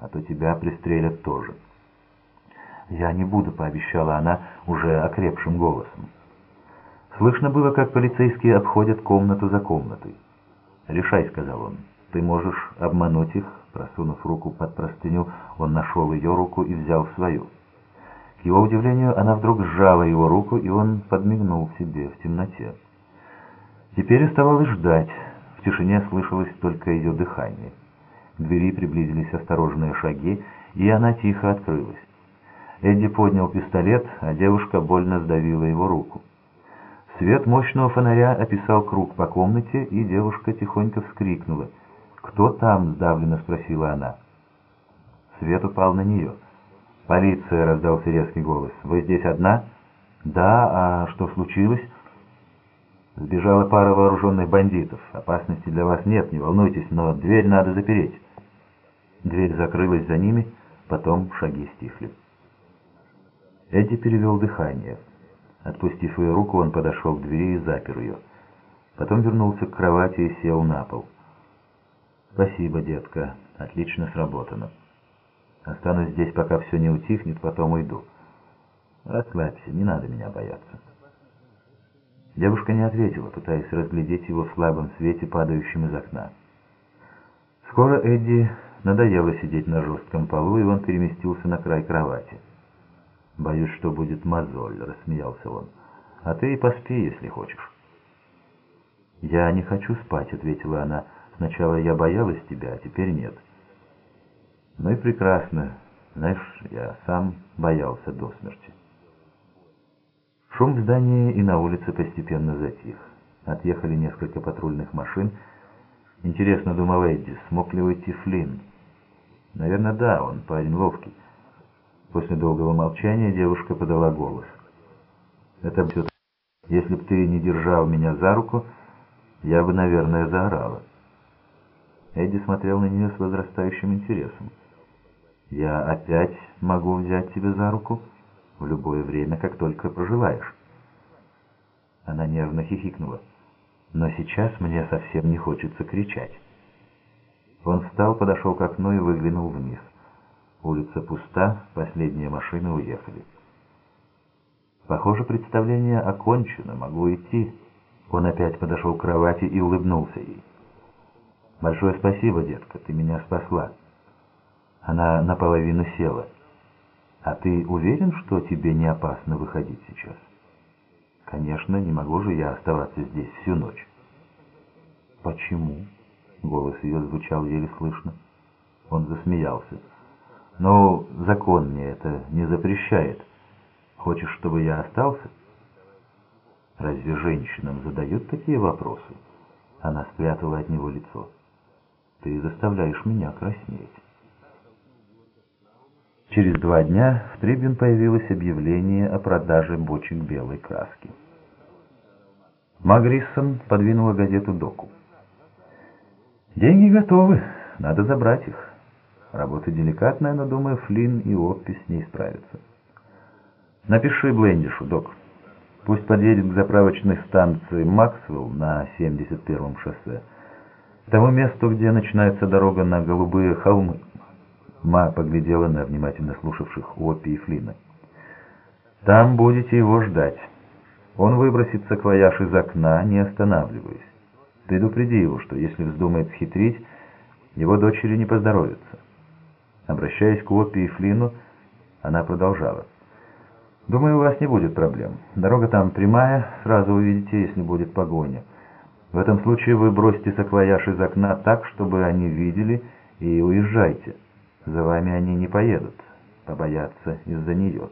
а то тебя пристрелят тоже». «Я не буду», — пообещала она уже окрепшим голосом. Слышно было, как полицейские обходят комнату за комнатой. «Решай», — сказал он, — «ты можешь обмануть их». Просунув руку под простыню, он нашел ее руку и взял свою. К его удивлению, она вдруг сжала его руку, и он подмигнул себе в темноте. Теперь оставалось ждать. В тишине слышалось только ее дыхание. Двери приблизились осторожные шаги, и она тихо открылась. Эдди поднял пистолет, а девушка больно сдавила его руку. Свет мощного фонаря описал круг по комнате, и девушка тихонько вскрикнула. «Кто там?» — сдавленно спросила она. Свет упал на нее. «Полиция!» — раздался резкий голос. «Вы здесь одна?» «Да, а что случилось?» «Сбежала пара вооруженных бандитов. Опасности для вас нет, не волнуйтесь, но дверь надо запереть». Дверь закрылась за ними, потом шаги стихли. Эдди перевел дыхание. Отпустив ее руку, он подошел к двери и запер ее. Потом вернулся к кровати и сел на пол. «Спасибо, детка. Отлично сработано. Останусь здесь, пока все не утихнет, потом уйду. Расслабься, не надо меня бояться». Девушка не ответила, пытаясь разглядеть его в слабом свете, падающем из окна. Скоро Эдди надоело сидеть на жестком полу, и он переместился на край кровати. «Боюсь, что будет мозоль», — рассмеялся он. «А ты и поспи, если хочешь». «Я не хочу спать», — ответила она. «Сначала я боялась тебя, а теперь нет». «Ну и прекрасно. Знаешь, я сам боялся до смерти». Шум в здании и на улице постепенно затих. Отъехали несколько патрульных машин. Интересно, думал Эдди, смог ли уйти Флинн? Наверное, да, он парень ловкий. После долгого молчания девушка подала голос. «Это все Если б ты не держал меня за руку, я бы, наверное, заорала». Эдди смотрел на нее с возрастающим интересом. «Я опять могу взять тебя за руку в любое время, как только проживаешь». Она нервно хихикнула. «Но сейчас мне совсем не хочется кричать». Он встал, подошел к окну и выглянул вниз. Улица пуста, последние машины уехали. Похоже, представление окончено, могу идти. Он опять подошел к кровати и улыбнулся ей. «Большое спасибо, детка, ты меня спасла». Она наполовину села. «А ты уверен, что тебе не опасно выходить сейчас?» «Конечно, не могу же я оставаться здесь всю ночь». «Почему?» — голос ее звучал еле слышно. Он засмеялся. Но закон мне это не запрещает. Хочешь, чтобы я остался? Разве женщинам задают такие вопросы? Она спрятала от него лицо. Ты заставляешь меня краснеть. Через два дня в Трибюн появилось объявление о продаже бочек белой краски. Магриссон подвинула газету доку. «Деньги готовы, надо забрать их». Работа деликатная, но, думаю, Флинн и Оппи с ней справятся. Напиши Блендишу, док. Пусть подъедет к заправочной станции Максвелл на 71-м шоссе. Тому месту, где начинается дорога на Голубые холмы. Ма поглядела на внимательно слушавших Оппи и Флина. Там будете его ждать. Он выбросит саквояж из окна, не останавливаясь. Предупреди его, что если вздумает схитрить, его дочери не поздоровится. Обращаясь к Оппи и Флину, она продолжала. «Думаю, у вас не будет проблем. Дорога там прямая, сразу увидите, если будет погоня. В этом случае вы бросите саквояж из окна так, чтобы они видели, и уезжайте. За вами они не поедут, побоятся из-за нее».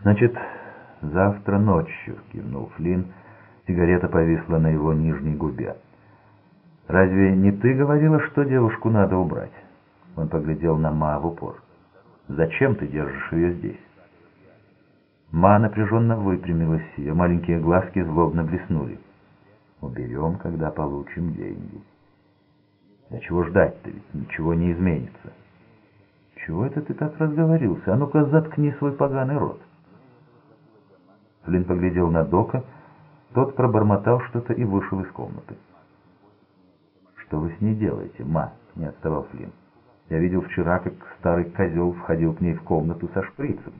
«Значит, завтра ночью», — кивнул Флинн. Сигарета повисла на его нижней губе. «Разве не ты говорила, что девушку надо убрать?» Он поглядел на Ма в упор. «Зачем ты держишь ее здесь?» Ма напряженно выпрямилась, ее маленькие глазки злобно блеснули. «Уберем, когда получим деньги». «Да чего ждать-то, ведь ничего не изменится». «Чего это ты так разговорился? А ну-ка заткни свой поганый рот». Флинн поглядел на Дока, тот пробормотал что-то и вышел из комнаты. «Что вы с ней делаете, Ма?» — не отставал Флинн. Я видел вчера, как старый козел входил к ней в комнату со шприцем.